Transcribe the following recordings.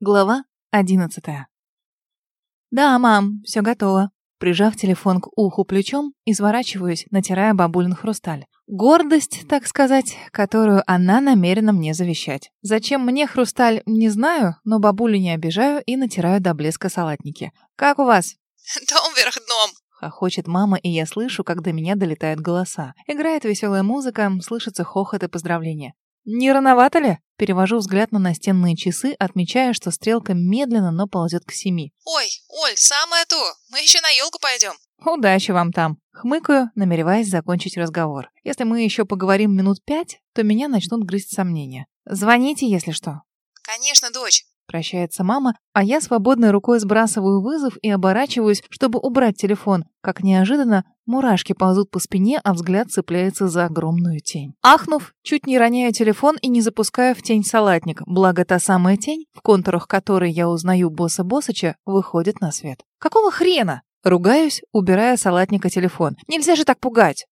Глава одиннадцатая. «Да, мам, все готово». Прижав телефон к уху плечом, изворачиваюсь, натирая бабулин хрусталь. Гордость, так сказать, которую она намерена мне завещать. Зачем мне хрусталь, не знаю, но бабулю не обижаю и натираю до блеска салатники. «Как у вас?» «Дом вверх дном», Хохочет мама, и я слышу, как до меня долетают голоса. Играет веселая музыка, слышится хохот и поздравления. Не рановато ли? Перевожу взгляд на настенные часы, отмечая, что стрелка медленно, но ползет к семи. «Ой, Оль, самое то! Мы еще на елку пойдем!» «Удачи вам там!» Хмыкаю, намереваясь закончить разговор. Если мы еще поговорим минут пять, то меня начнут грызть сомнения. Звоните, если что. «Конечно, дочь!» Прощается мама, а я свободной рукой сбрасываю вызов и оборачиваюсь, чтобы убрать телефон. Как неожиданно, мурашки ползут по спине, а взгляд цепляется за огромную тень. Ахнув, чуть не роняю телефон и не запускаю в тень салатник, благо та самая тень, в контурах которой я узнаю босса Боссача, выходит на свет. Какого хрена? Ругаюсь, убирая салатника телефон. Нельзя же так пугать.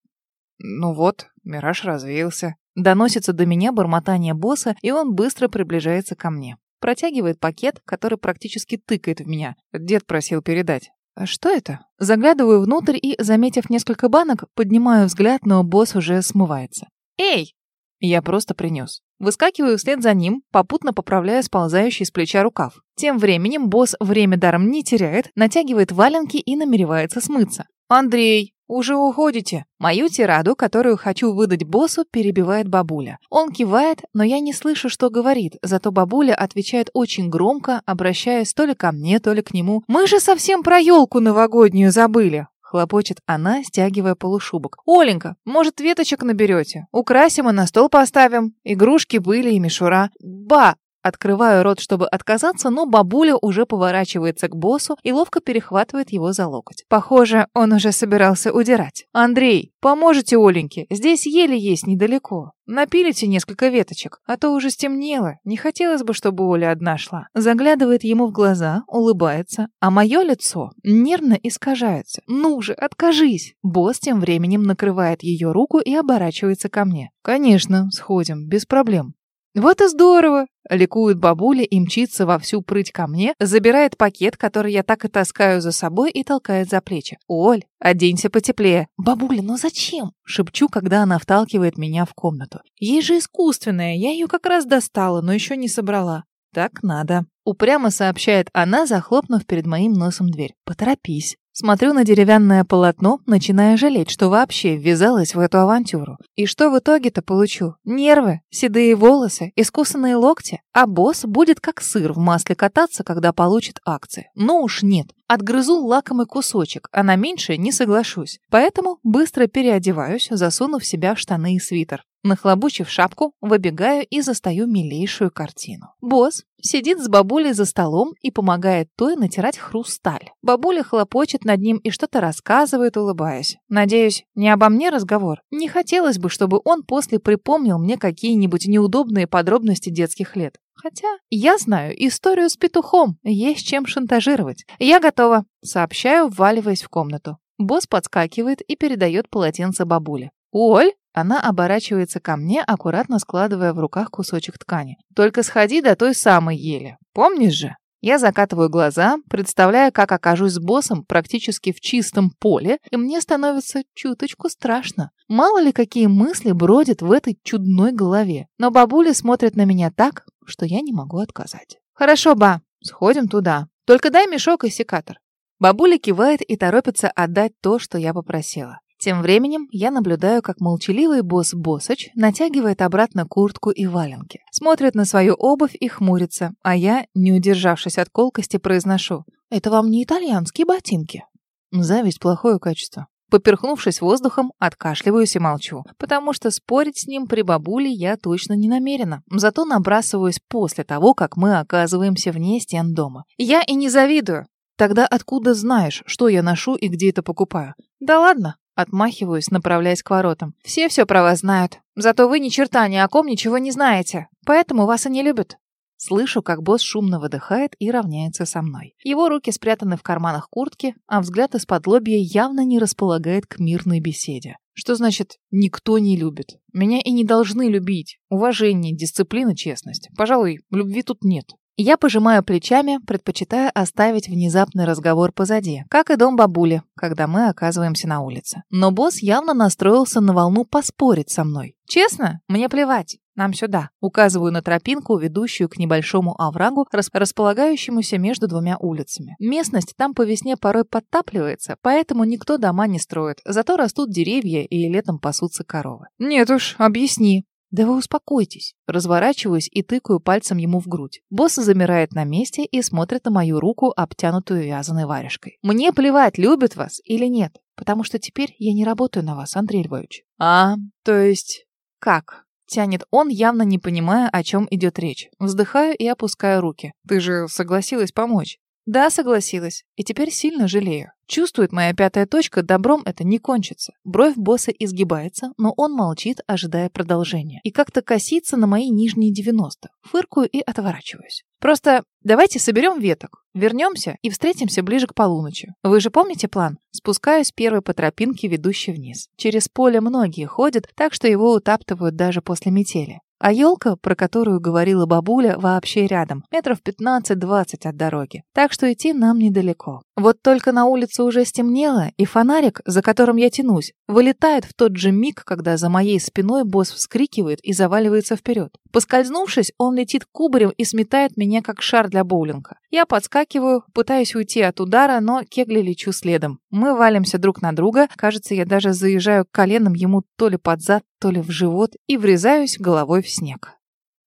Ну вот, мираж развеялся. Доносится до меня бормотание босса, и он быстро приближается ко мне. Протягивает пакет, который практически тыкает в меня. Дед просил передать. А что это? Заглядываю внутрь и, заметив несколько банок, поднимаю взгляд, но босс уже смывается. «Эй!» Я просто принес. Выскакиваю вслед за ним, попутно поправляя сползающий с плеча рукав. Тем временем босс время даром не теряет, натягивает валенки и намеревается смыться. «Андрей, уже уходите?» Мою тираду, которую хочу выдать боссу, перебивает бабуля. Он кивает, но я не слышу, что говорит, зато бабуля отвечает очень громко, обращаясь то ли ко мне, то ли к нему. «Мы же совсем про елку новогоднюю забыли!» Хлопочет она, стягивая полушубок. «Оленька, может, веточек наберете? Украсим и на стол поставим. Игрушки были и мишура. Ба, Открываю рот, чтобы отказаться, но бабуля уже поворачивается к боссу и ловко перехватывает его за локоть. Похоже, он уже собирался удирать. «Андрей, поможете Оленьке? Здесь еле есть недалеко. Напилите несколько веточек, а то уже стемнело. Не хотелось бы, чтобы Оля одна шла». Заглядывает ему в глаза, улыбается, а мое лицо нервно искажается. «Ну же, откажись!» Босс тем временем накрывает ее руку и оборачивается ко мне. «Конечно, сходим, без проблем». «Вот и здорово!» — ликует бабуля и мчится во всю прыть ко мне, забирает пакет, который я так и таскаю за собой, и толкает за плечи. «Оль, оденься потеплее!» «Бабуля, ну зачем?» — шепчу, когда она вталкивает меня в комнату. «Ей же искусственная, я ее как раз достала, но еще не собрала». «Так надо», — упрямо сообщает она, захлопнув перед моим носом дверь. «Поторопись». Смотрю на деревянное полотно, начиная жалеть, что вообще ввязалась в эту авантюру. И что в итоге-то получу? Нервы, седые волосы, искусанные локти. А босс будет как сыр в масле кататься, когда получит акции. Ну уж нет. Отгрызу лакомый кусочек, а на меньшее не соглашусь. Поэтому быстро переодеваюсь, засунув себя в штаны и свитер. Нахлобучив шапку, выбегаю и застаю милейшую картину. Босс сидит с бабулей за столом и помогает той натирать хрусталь. Бабуля хлопочет над ним и что-то рассказывает, улыбаясь. Надеюсь, не обо мне разговор. Не хотелось бы, чтобы он после припомнил мне какие-нибудь неудобные подробности детских лет. Хотя я знаю историю с петухом, есть чем шантажировать. Я готова, сообщаю, вваливаясь в комнату. Босс подскакивает и передает полотенце бабуле. «Оль!» Она оборачивается ко мне, аккуратно складывая в руках кусочек ткани. «Только сходи до той самой ели. Помнишь же?» Я закатываю глаза, представляя, как окажусь с боссом практически в чистом поле, и мне становится чуточку страшно. Мало ли какие мысли бродят в этой чудной голове. Но бабуля смотрит на меня так, что я не могу отказать. «Хорошо, ба, сходим туда. Только дай мешок и секатор». Бабуля кивает и торопится отдать то, что я попросила. Тем временем я наблюдаю, как молчаливый босс Босач натягивает обратно куртку и валенки. Смотрит на свою обувь и хмурится, а я, не удержавшись от колкости, произношу «Это вам не итальянские ботинки?» Зависть – плохое качество. Поперхнувшись воздухом, откашливаюсь и молчу, потому что спорить с ним при бабуле я точно не намерена. Зато набрасываюсь после того, как мы оказываемся вне стен дома. Я и не завидую. Тогда откуда знаешь, что я ношу и где это покупаю? Да ладно, Отмахиваюсь, направляясь к воротам. «Все все про вас знают. Зато вы ни черта ни о ком ничего не знаете. Поэтому вас и не любят». Слышу, как босс шумно выдыхает и равняется со мной. Его руки спрятаны в карманах куртки, а взгляд из-под лобья явно не располагает к мирной беседе. Что значит «никто не любит»? Меня и не должны любить. Уважение, дисциплина, честность. Пожалуй, любви тут нет. Я пожимаю плечами, предпочитая оставить внезапный разговор позади, как и дом бабули, когда мы оказываемся на улице. Но босс явно настроился на волну поспорить со мной. Честно, мне плевать. Нам сюда. Указываю на тропинку, ведущую к небольшому оврагу, располагающемуся между двумя улицами. Местность там по весне порой подтапливается, поэтому никто дома не строит. Зато растут деревья и летом пасутся коровы. Нет уж, объясни. «Да вы успокойтесь». Разворачиваюсь и тыкаю пальцем ему в грудь. Босс замирает на месте и смотрит на мою руку, обтянутую вязаной варежкой. «Мне плевать, любят вас или нет, потому что теперь я не работаю на вас, Андрей Львович». «А, то есть...» «Как?» Тянет он, явно не понимая, о чем идет речь. Вздыхаю и опускаю руки. «Ты же согласилась помочь?» «Да, согласилась. И теперь сильно жалею. Чувствует моя пятая точка, добром это не кончится. Бровь босса изгибается, но он молчит, ожидая продолжения. И как-то косится на мои нижние 90. Фыркую и отворачиваюсь. Просто давайте соберем веток, вернемся и встретимся ближе к полуночи. Вы же помните план? Спускаюсь первой по тропинке, ведущей вниз. Через поле многие ходят, так что его утаптывают даже после метели. А елка, про которую говорила бабуля, вообще рядом, метров 15-20 от дороги. Так что идти нам недалеко. Вот только на улице уже стемнело, и фонарик, за которым я тянусь, вылетает в тот же миг, когда за моей спиной босс вскрикивает и заваливается вперед. Поскользнувшись, он летит кубарем и сметает меня, как шар для боулинга. Я подскакиваю, пытаюсь уйти от удара, но кегли лечу следом. Мы валимся друг на друга, кажется, я даже заезжаю коленом ему то ли под зад, то ли в живот и врезаюсь головой в снег.